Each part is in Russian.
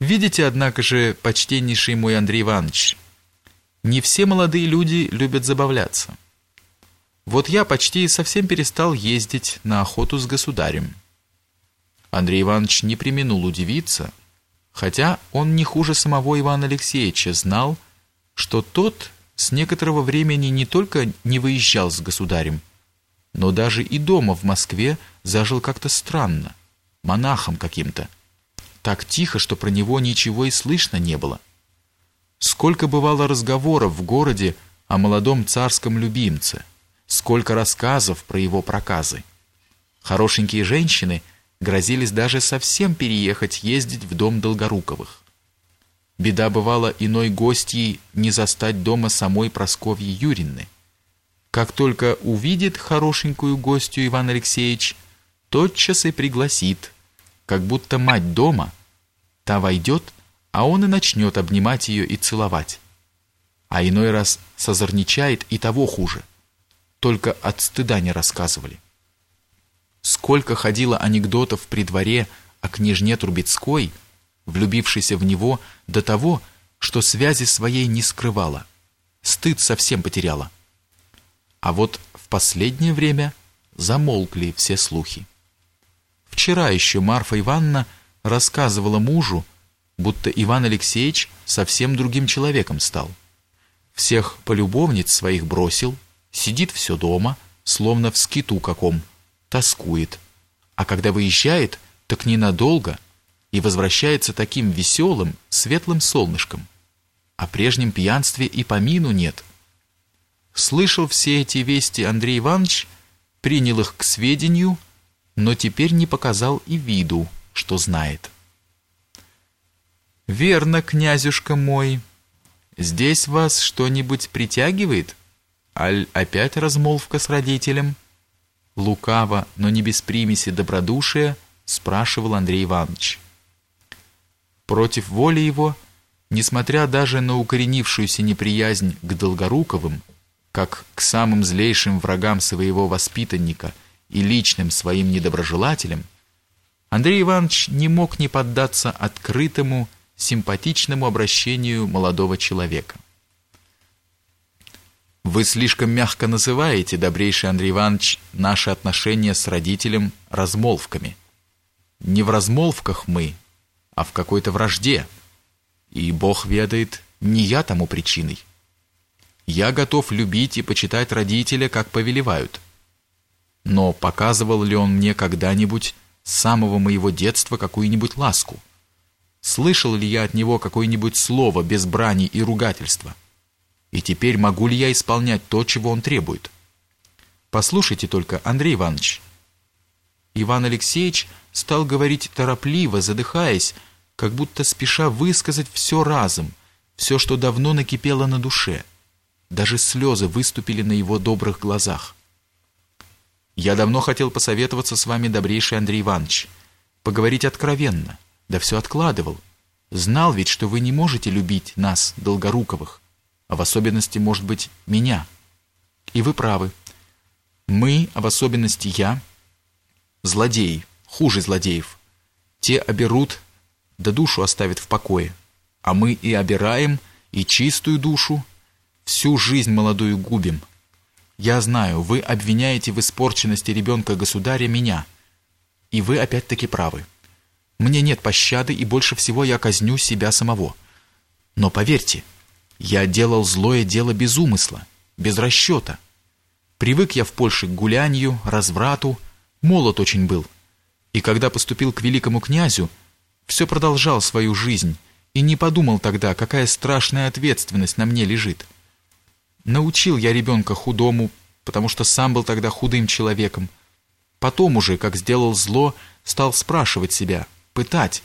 Видите, однако же, почтеннейший мой Андрей Иванович, не все молодые люди любят забавляться. Вот я почти совсем перестал ездить на охоту с государем. Андрей Иванович не применул удивиться, хотя он не хуже самого Ивана Алексеевича знал, что тот с некоторого времени не только не выезжал с государем, но даже и дома в Москве зажил как-то странно, монахом каким-то. Так тихо, что про него ничего и слышно не было. Сколько бывало разговоров в городе о молодом царском любимце, сколько рассказов про его проказы. Хорошенькие женщины грозились даже совсем переехать ездить в дом Долгоруковых. Беда бывала иной гостьей не застать дома самой Просковьи Юринны. Как только увидит хорошенькую гостью Иван Алексеевич, тотчас и пригласит, как будто мать дома, та войдет, а он и начнет обнимать ее и целовать. А иной раз созорничает и того хуже. Только от стыда не рассказывали. Сколько ходило анекдотов при дворе о княжне Трубецкой, влюбившейся в него до того, что связи своей не скрывала. Стыд совсем потеряла. А вот в последнее время замолкли все слухи. Вчера еще Марфа Ивановна рассказывала мужу, будто Иван Алексеевич совсем другим человеком стал. Всех полюбовниц своих бросил, сидит все дома, словно в скиту каком, тоскует. А когда выезжает, так ненадолго и возвращается таким веселым, светлым солнышком. О прежнем пьянстве и помину нет. Слышал все эти вести Андрей Иванович, принял их к сведению, но теперь не показал и виду, что знает. «Верно, князюшка мой. Здесь вас что-нибудь притягивает? Аль опять размолвка с родителем?» Лукаво, но не без примеси добродушия, спрашивал Андрей Иванович. Против воли его, несмотря даже на укоренившуюся неприязнь к Долгоруковым, как к самым злейшим врагам своего воспитанника – и личным своим недоброжелателем, Андрей Иванович не мог не поддаться открытому, симпатичному обращению молодого человека. Вы слишком мягко называете, добрейший Андрей Иванович, наши отношения с родителем размолвками. Не в размолвках мы, а в какой-то вражде. И Бог ведает, не я тому причиной. Я готов любить и почитать родителя, как повелевают но показывал ли он мне когда-нибудь с самого моего детства какую-нибудь ласку? Слышал ли я от него какое-нибудь слово без брани и ругательства? И теперь могу ли я исполнять то, чего он требует? Послушайте только, Андрей Иванович. Иван Алексеевич стал говорить торопливо, задыхаясь, как будто спеша высказать все разом, все, что давно накипело на душе. Даже слезы выступили на его добрых глазах. Я давно хотел посоветоваться с вами, добрейший Андрей Иванович, поговорить откровенно, да все откладывал. Знал ведь, что вы не можете любить нас, Долгоруковых, а в особенности, может быть, меня. И вы правы. Мы, а в особенности я, злодеи, хуже злодеев. Те оберут, да душу оставят в покое. А мы и обираем, и чистую душу, всю жизнь молодую губим – я знаю, вы обвиняете в испорченности ребенка государя меня. И вы опять-таки правы. Мне нет пощады, и больше всего я казню себя самого. Но поверьте, я делал злое дело без умысла, без расчета. Привык я в Польше к гулянию, разврату, молод очень был. И когда поступил к великому князю, все продолжал свою жизнь и не подумал тогда, какая страшная ответственность на мне лежит. Научил я ребенка худому, потому что сам был тогда худым человеком. Потом уже, как сделал зло, стал спрашивать себя, пытать.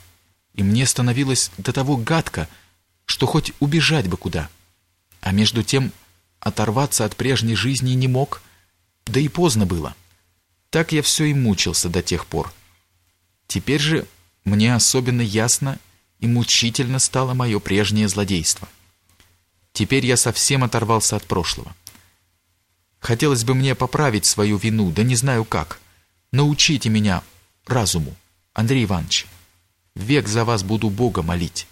И мне становилось до того гадко, что хоть убежать бы куда. А между тем оторваться от прежней жизни не мог, да и поздно было. Так я все и мучился до тех пор. Теперь же мне особенно ясно и мучительно стало мое прежнее злодейство. Теперь я совсем оторвался от прошлого. Хотелось бы мне поправить свою вину, да не знаю как. Научите меня разуму, Андрей Иванович. Век за вас буду Бога молить.